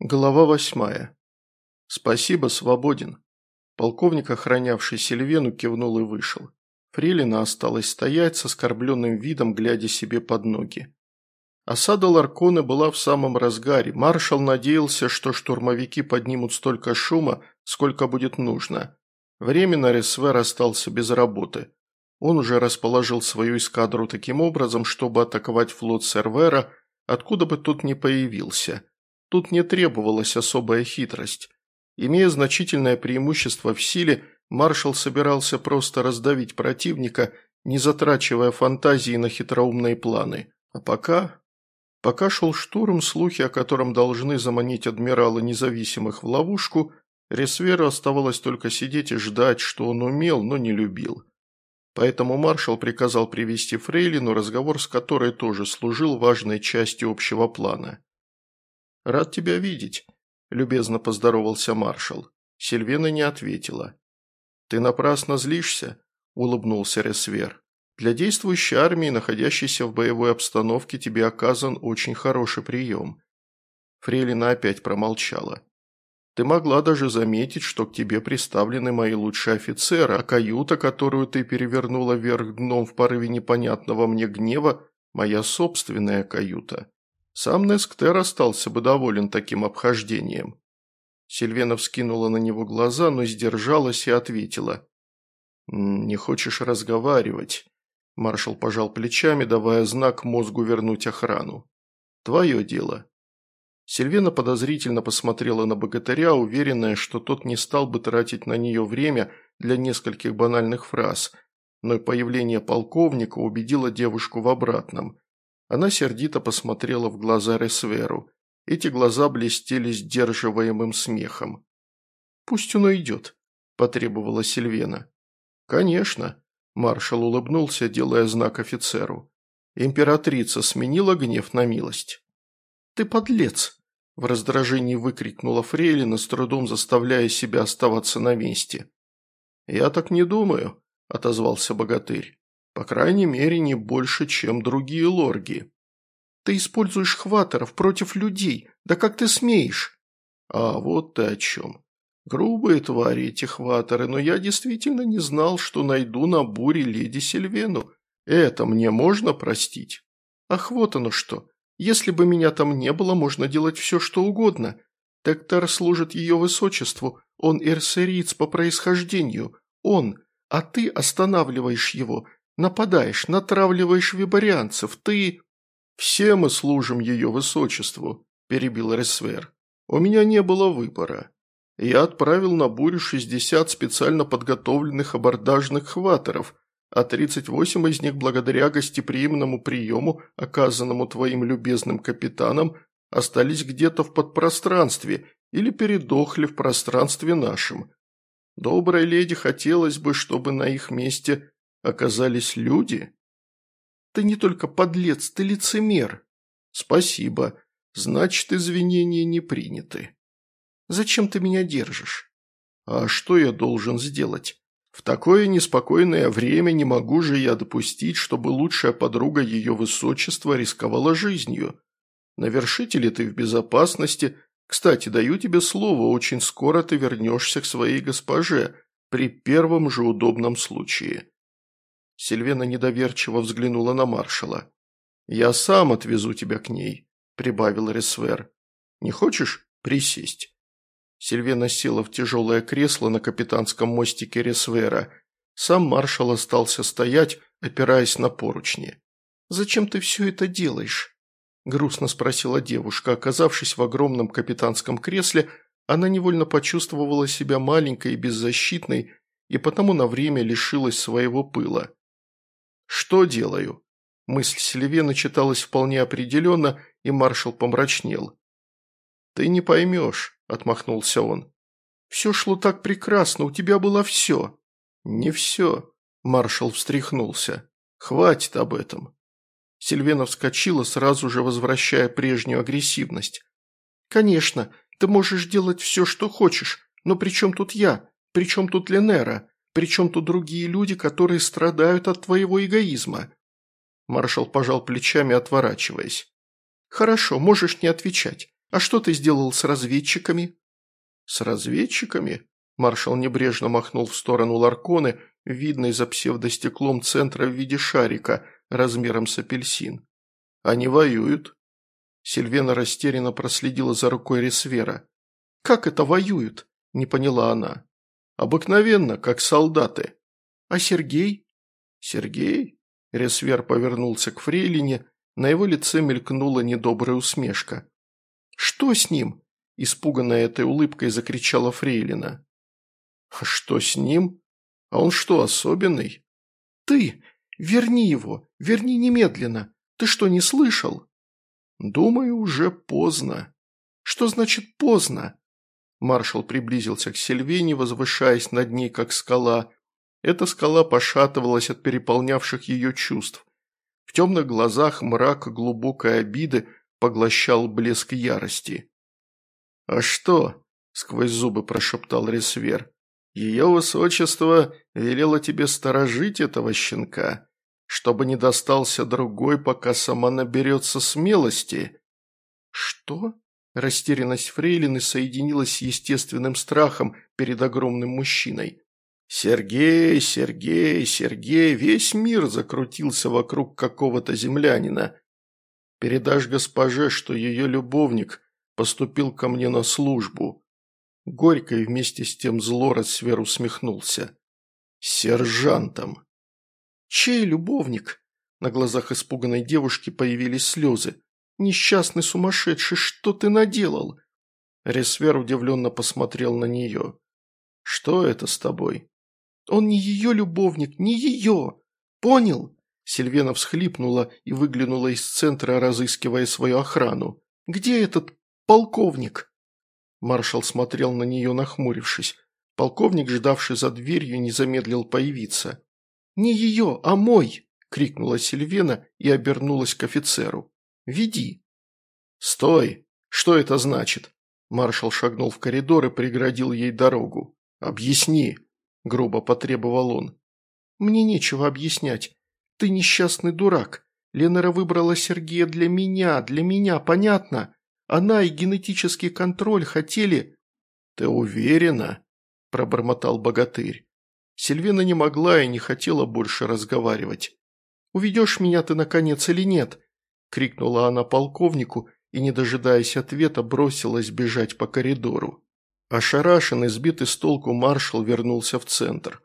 Глава восьмая. «Спасибо, свободен». Полковник, охранявший Сильвену, кивнул и вышел. Фрилина осталась стоять с оскорбленным видом, глядя себе под ноги. Осада Ларкона была в самом разгаре. Маршал надеялся, что штурмовики поднимут столько шума, сколько будет нужно. Временно Ресвер остался без работы. Он уже расположил свою эскадру таким образом, чтобы атаковать флот Сервера, откуда бы тот ни появился – Тут не требовалась особая хитрость. Имея значительное преимущество в силе, маршал собирался просто раздавить противника, не затрачивая фантазии на хитроумные планы. А пока... Пока шел штурм, слухи о котором должны заманить адмирала независимых в ловушку, Ресверу оставалось только сидеть и ждать, что он умел, но не любил. Поэтому маршал приказал привести Фрейлину, разговор с которой тоже служил важной частью общего плана. «Рад тебя видеть», – любезно поздоровался маршал. Сильвена не ответила. «Ты напрасно злишься», – улыбнулся Ресвер. «Для действующей армии, находящейся в боевой обстановке, тебе оказан очень хороший прием». Фрейлина опять промолчала. «Ты могла даже заметить, что к тебе приставлены мои лучшие офицеры, а каюта, которую ты перевернула вверх дном в порыве непонятного мне гнева, моя собственная каюта». Сам Несктер остался бы доволен таким обхождением. Сильвена вскинула на него глаза, но сдержалась и ответила. «Не хочешь разговаривать?» Маршал пожал плечами, давая знак мозгу вернуть охрану. «Твое дело». Сильвена подозрительно посмотрела на богатыря, уверенная, что тот не стал бы тратить на нее время для нескольких банальных фраз, но появление полковника убедило девушку в обратном. Она сердито посмотрела в глаза Ресверу. Эти глаза блестели сдерживаемым смехом. «Пусть он уйдет», – потребовала Сильвена. «Конечно», – маршал улыбнулся, делая знак офицеру. Императрица сменила гнев на милость. «Ты подлец!» – в раздражении выкрикнула Фрейлина, с трудом заставляя себя оставаться на месте. «Я так не думаю», – отозвался богатырь. По крайней мере, не больше, чем другие лорги. Ты используешь хваторов против людей. Да как ты смеешь? А вот ты о чем. Грубые твари эти хваторы, но я действительно не знал, что найду на буре леди Сильвену. Это мне можно простить? Ах, вот оно что. Если бы меня там не было, можно делать все, что угодно. Тектар служит ее высочеству, он эрсериц по происхождению, он, а ты останавливаешь его, Нападаешь, натравливаешь вибарианцев, ты...» «Все мы служим ее высочеству», – перебил Ресвер. «У меня не было выбора. Я отправил на бурю 60 специально подготовленных абордажных хваторов, а 38 из них благодаря гостеприимному приему, оказанному твоим любезным капитанам, остались где-то в подпространстве или передохли в пространстве нашем. Доброй леди хотелось бы, чтобы на их месте оказались люди? Ты не только подлец, ты лицемер. Спасибо. Значит, извинения не приняты. Зачем ты меня держишь? А что я должен сделать? В такое неспокойное время не могу же я допустить, чтобы лучшая подруга ее высочества рисковала жизнью. Навершите ли ты в безопасности? Кстати, даю тебе слово, очень скоро ты вернешься к своей госпоже, при первом же удобном случае. Сильвена недоверчиво взглянула на маршала. «Я сам отвезу тебя к ней», – прибавил Ресвер. «Не хочешь присесть?» Сильвена села в тяжелое кресло на капитанском мостике Ресвера. Сам маршал остался стоять, опираясь на поручни. «Зачем ты все это делаешь?» – грустно спросила девушка. Оказавшись в огромном капитанском кресле, она невольно почувствовала себя маленькой и беззащитной, и потому на время лишилась своего пыла. «Что делаю?» Мысль Сильвена читалась вполне определенно, и маршал помрачнел. «Ты не поймешь», – отмахнулся он. «Все шло так прекрасно, у тебя было все». «Не все», – маршал встряхнулся. «Хватит об этом». Сильвена вскочила, сразу же возвращая прежнюю агрессивность. «Конечно, ты можешь делать все, что хочешь, но при чем тут я? При чем тут Ленера? Причем тут другие люди, которые страдают от твоего эгоизма?» Маршал пожал плечами, отворачиваясь. «Хорошо, можешь не отвечать. А что ты сделал с разведчиками?» «С разведчиками?» Маршал небрежно махнул в сторону Ларконы, видной за псевдостеклом центра в виде шарика, размером с апельсин. «Они воюют». Сильвена растерянно проследила за рукой Ресвера. «Как это воюют?» – не поняла она. «Обыкновенно, как солдаты». «А Сергей?» «Сергей?» Ресвер повернулся к Фрейлине, на его лице мелькнула недобрая усмешка. «Что с ним?» – испуганная этой улыбкой закричала Фрейлина. «Что с ним? А он что, особенный?» «Ты! Верни его! Верни немедленно! Ты что, не слышал?» «Думаю, уже поздно». «Что значит поздно?» Маршал приблизился к Сильвене, возвышаясь над ней, как скала. Эта скала пошатывалась от переполнявших ее чувств. В темных глазах мрак глубокой обиды поглощал блеск ярости. «А что?» – сквозь зубы прошептал Ресвер. «Ее высочество велело тебе сторожить этого щенка, чтобы не достался другой, пока сама наберется смелости». «Что?» Растерянность Фрейлины соединилась с естественным страхом перед огромным мужчиной. Сергей, Сергей, Сергей, весь мир закрутился вокруг какого-то землянина. Передашь госпоже, что ее любовник поступил ко мне на службу. Горько и вместе с тем зло Рассвер усмехнулся. Сержантом. Чей любовник? На глазах испуганной девушки появились слезы. «Несчастный сумасшедший, что ты наделал?» Ресвер удивленно посмотрел на нее. «Что это с тобой?» «Он не ее любовник, не ее! Понял?» Сильвена всхлипнула и выглянула из центра, разыскивая свою охрану. «Где этот полковник?» Маршал смотрел на нее, нахмурившись. Полковник, ждавший за дверью, не замедлил появиться. «Не ее, а мой!» – крикнула Сильвена и обернулась к офицеру. Веди». «Стой! Что это значит?» Маршал шагнул в коридор и преградил ей дорогу. «Объясни!» – грубо потребовал он. «Мне нечего объяснять. Ты несчастный дурак. Ленера выбрала Сергея для меня, для меня, понятно? Она и генетический контроль хотели...» «Ты уверена?» – пробормотал богатырь. Сильвина не могла и не хотела больше разговаривать. «Уведешь меня ты, наконец, или нет? Крикнула она полковнику и, не дожидаясь ответа, бросилась бежать по коридору. Ошарашенный, сбитый с толку маршал вернулся в центр.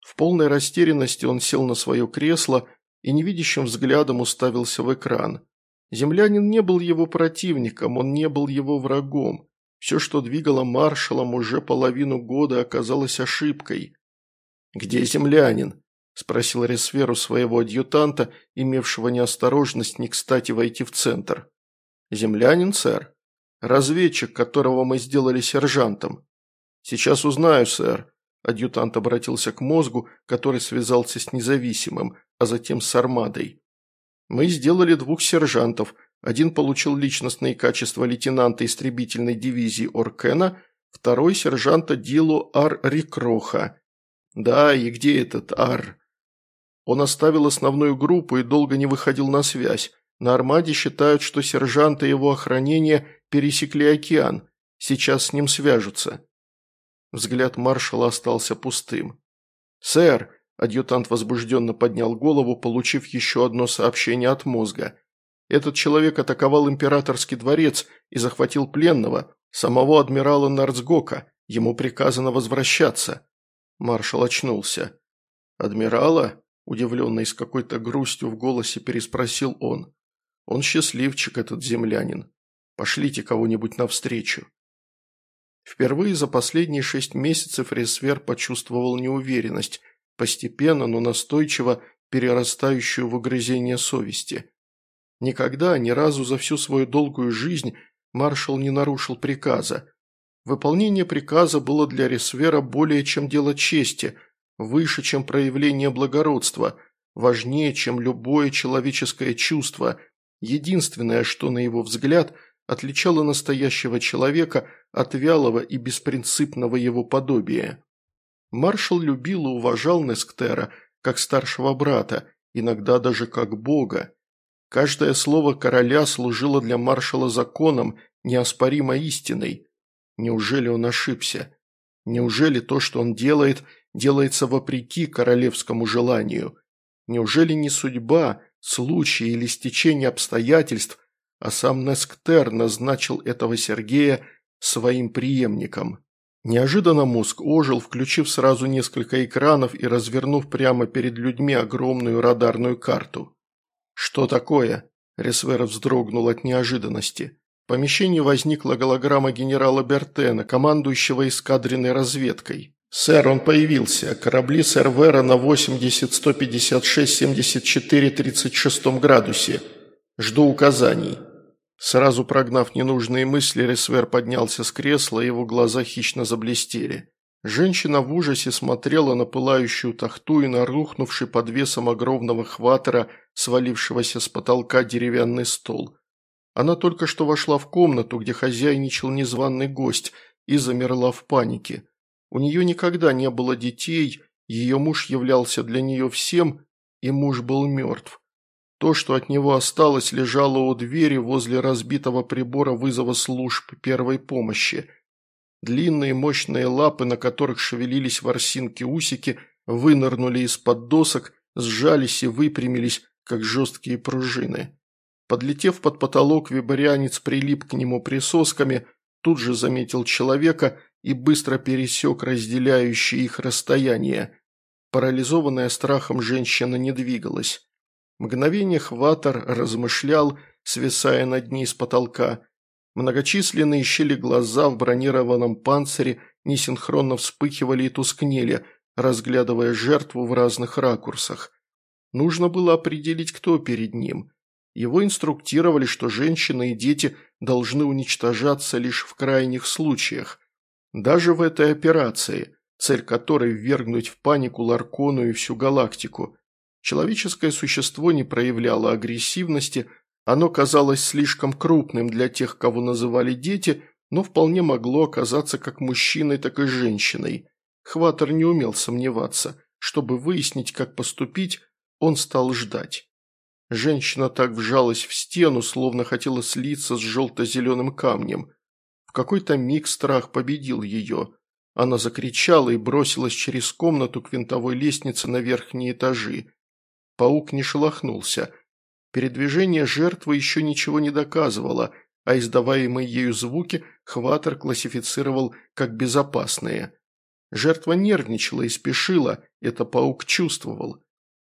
В полной растерянности он сел на свое кресло и невидящим взглядом уставился в экран. Землянин не был его противником, он не был его врагом. Все, что двигало маршалом уже половину года, оказалось ошибкой. «Где землянин?» – спросил Ресверу своего адъютанта, имевшего неосторожность не кстати войти в центр. «Землянин, сэр? Разведчик, которого мы сделали сержантом». «Сейчас узнаю, сэр». Адъютант обратился к мозгу, который связался с независимым, а затем с армадой. «Мы сделали двух сержантов. Один получил личностные качества лейтенанта истребительной дивизии Оркена, второй – сержанта Дилу Ар Рикроха. Да, и где этот Ар?» Он оставил основную группу и долго не выходил на связь. На Армаде считают, что сержанты его охранения пересекли океан. Сейчас с ним свяжутся. Взгляд маршала остался пустым. «Сэр!» – адъютант возбужденно поднял голову, получив еще одно сообщение от мозга. «Этот человек атаковал императорский дворец и захватил пленного, самого адмирала Нарцгока. Ему приказано возвращаться». Маршал очнулся. «Адмирала?» Удивленно и с какой-то грустью в голосе переспросил он. Он счастливчик, этот землянин. Пошлите кого-нибудь навстречу. Впервые за последние шесть месяцев Ресвер почувствовал неуверенность, постепенно, но настойчиво перерастающую в угрызение совести. Никогда, ни разу за всю свою долгую жизнь маршал не нарушил приказа. Выполнение приказа было для Ресвера более чем дело чести – выше, чем проявление благородства, важнее, чем любое человеческое чувство, единственное, что, на его взгляд, отличало настоящего человека от вялого и беспринципного его подобия. Маршал любил и уважал Несктера как старшего брата, иногда даже как бога. Каждое слово короля служило для маршала законом, неоспоримо истиной. Неужели он ошибся? Неужели то, что он делает, делается вопреки королевскому желанию? Неужели не судьба, случай или стечение обстоятельств, а сам Несктер назначил этого Сергея своим преемником? Неожиданно мозг ожил, включив сразу несколько экранов и развернув прямо перед людьми огромную радарную карту. «Что такое?» – Ресвер вздрогнул от неожиданности. В помещении возникла голограмма генерала Бертена, командующего эскадренной разведкой. «Сэр, он появился. Корабли сэр Вера на 80-156-74-36 градусе. Жду указаний». Сразу прогнав ненужные мысли, Ресвер поднялся с кресла, его глаза хищно заблестели. Женщина в ужасе смотрела на пылающую тахту и на рухнувший под весом огромного хватера, свалившегося с потолка деревянный стол. Она только что вошла в комнату, где хозяйничал незваный гость, и замерла в панике. У нее никогда не было детей, ее муж являлся для нее всем, и муж был мертв. То, что от него осталось, лежало у двери возле разбитого прибора вызова служб первой помощи. Длинные мощные лапы, на которых шевелились ворсинки-усики, вынырнули из-под досок, сжались и выпрямились, как жесткие пружины. Подлетев под потолок, вибарианец прилип к нему присосками, тут же заметил человека и быстро пересек разделяющее их расстояние. Парализованная страхом женщина не двигалась. Мгновение Хватор размышлял, свисая над ней с потолка. Многочисленные щели глаза в бронированном панцире несинхронно вспыхивали и тускнели, разглядывая жертву в разных ракурсах. Нужно было определить, кто перед ним. Его инструктировали, что женщины и дети должны уничтожаться лишь в крайних случаях. Даже в этой операции, цель которой ввергнуть в панику Ларкону и всю галактику. Человеческое существо не проявляло агрессивности, оно казалось слишком крупным для тех, кого называли дети, но вполне могло оказаться как мужчиной, так и женщиной. Хватер не умел сомневаться. Чтобы выяснить, как поступить, он стал ждать. Женщина так вжалась в стену, словно хотела слиться с желто-зеленым камнем. В какой-то миг страх победил ее. Она закричала и бросилась через комнату к винтовой лестнице на верхние этажи. Паук не шелохнулся. Передвижение жертвы еще ничего не доказывало, а издаваемые ею звуки Хватер классифицировал как безопасные. Жертва нервничала и спешила, это паук чувствовал.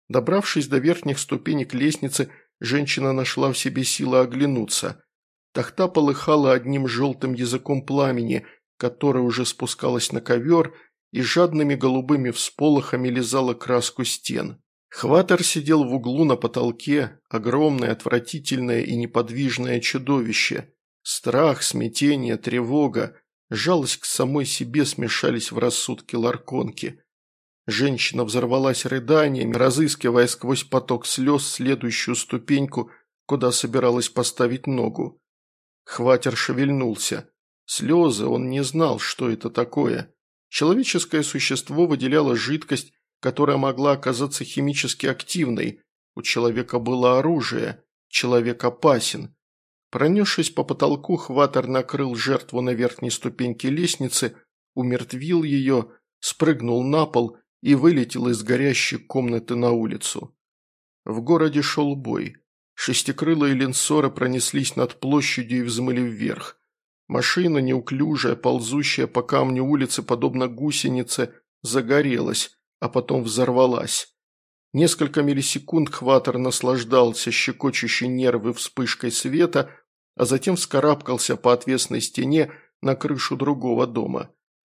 Добравшись до верхних ступенек лестницы, женщина нашла в себе силы оглянуться. Тахта полыхала одним желтым языком пламени, которое уже спускалось на ковер и жадными голубыми всполохами лизала краску стен. Хватер сидел в углу на потолке, огромное, отвратительное и неподвижное чудовище. Страх, смятение, тревога, жалость к самой себе смешались в рассудке Ларконки. Женщина взорвалась рыданиями, разыскивая сквозь поток слез следующую ступеньку, куда собиралась поставить ногу. Хватер шевельнулся. Слезы, он не знал, что это такое. Человеческое существо выделяло жидкость, которая могла оказаться химически активной. У человека было оружие, человек опасен. Пронесшись по потолку, Хватер накрыл жертву на верхней ступеньке лестницы, умертвил ее, спрыгнул на пол и вылетел из горящей комнаты на улицу. В городе шел бой. Шестикрылые линсоры пронеслись над площадью и взмыли вверх. Машина, неуклюжая, ползущая по камню улицы, подобно гусенице, загорелась, а потом взорвалась. Несколько миллисекунд Хватер наслаждался щекочущей нервы вспышкой света, а затем вскарабкался по отвесной стене на крышу другого дома.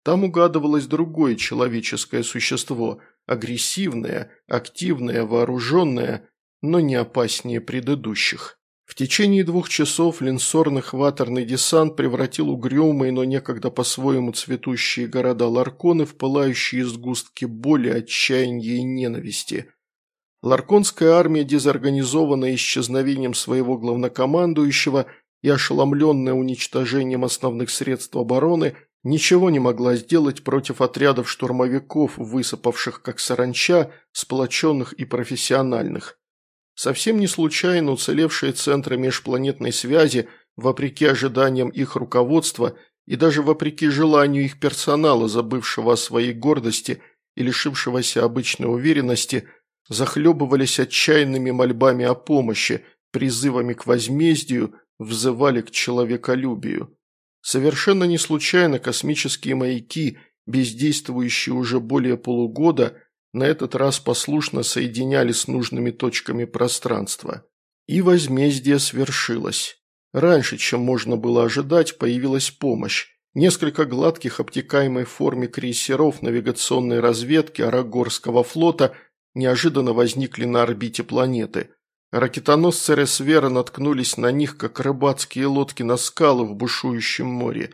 Там угадывалось другое человеческое существо, агрессивное, активное, вооруженное, но не опаснее предыдущих. В течение двух часов линсорно-хваторный десант превратил угрюмые, но некогда по-своему цветущие города Ларконы в пылающие сгустки боли, отчаяния и ненависти. Ларконская армия, дезорганизованная исчезновением своего главнокомандующего и ошеломленная уничтожением основных средств обороны, ничего не могла сделать против отрядов штурмовиков, высыпавших как саранча, сплоченных и профессиональных. Совсем не случайно уцелевшие центры межпланетной связи вопреки ожиданиям их руководства и даже вопреки желанию их персонала, забывшего о своей гордости и лишившегося обычной уверенности, захлебывались отчаянными мольбами о помощи, призывами к возмездию, взывали к человеколюбию. Совершенно не случайно космические маяки, бездействующие уже более полугода, на этот раз послушно соединяли с нужными точками пространства. И возмездие свершилось. Раньше, чем можно было ожидать, появилась помощь. Несколько гладких обтекаемой форме крейсеров навигационной разведки Арагорского флота неожиданно возникли на орбите планеты. Ракетоносцы Ресвера наткнулись на них, как рыбацкие лодки на скалы в бушующем море.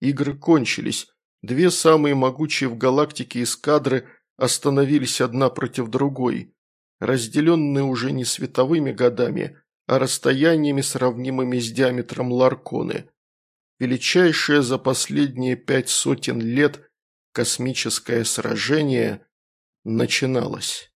Игры кончились. Две самые могучие в галактике эскадры остановились одна против другой, разделенные уже не световыми годами, а расстояниями, сравнимыми с диаметром Ларконы. Величайшее за последние пять сотен лет космическое сражение начиналось.